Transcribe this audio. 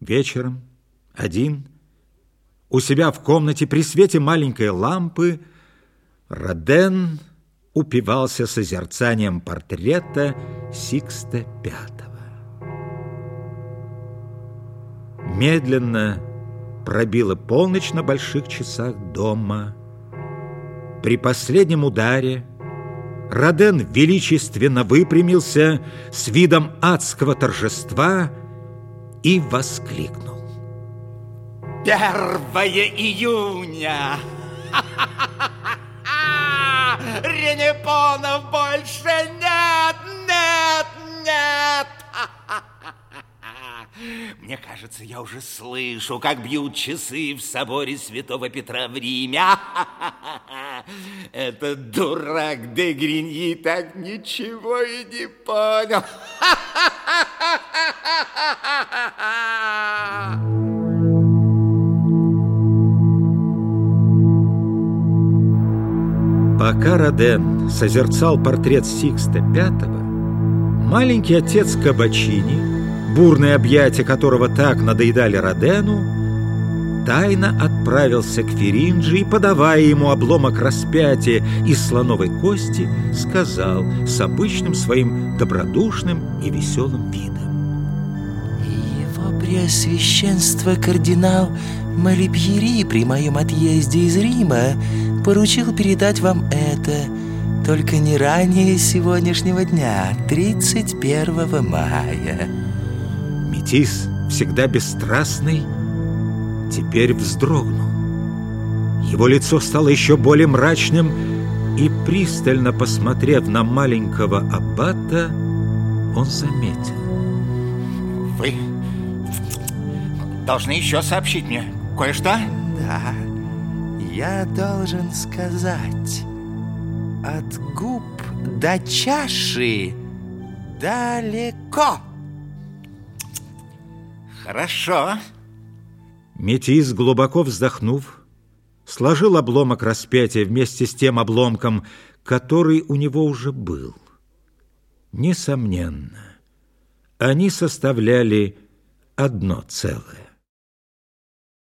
Вечером, один, у себя в комнате при свете маленькой лампы, Роден упивался созерцанием портрета Сикста Пятого. Медленно пробила полночь на больших часах дома. При последнем ударе Роден величественно выпрямился с видом адского торжества и воскликнул. Первое июня! Ренепонов больше нет, нет, нет! Мне кажется, я уже слышу, как бьют часы в соборе Святого Петра в Риме. Этот дурак де Гриньи так ничего и не понял. Пока Роден созерцал портрет Сикста Пятого, маленький отец Кабачини, бурные объятия которого так надоедали Родену, тайно отправился к Феринджи и, подавая ему обломок распятия из слоновой кости, сказал с обычным своим добродушным и веселым видом. Преосвященство кардинал Малибьери при моем отъезде из Рима поручил передать вам это, только не ранее сегодняшнего дня, 31 мая. Метис, всегда бесстрастный, теперь вздрогнул. Его лицо стало еще более мрачным, и, пристально посмотрев на маленького аббата, он заметил. Вы должны еще сообщить мне кое-что? Да, я должен сказать, от губ до чаши далеко. Хорошо. Метис, глубоко вздохнув, сложил обломок распятия вместе с тем обломком, который у него уже был. Несомненно, они составляли одно целое.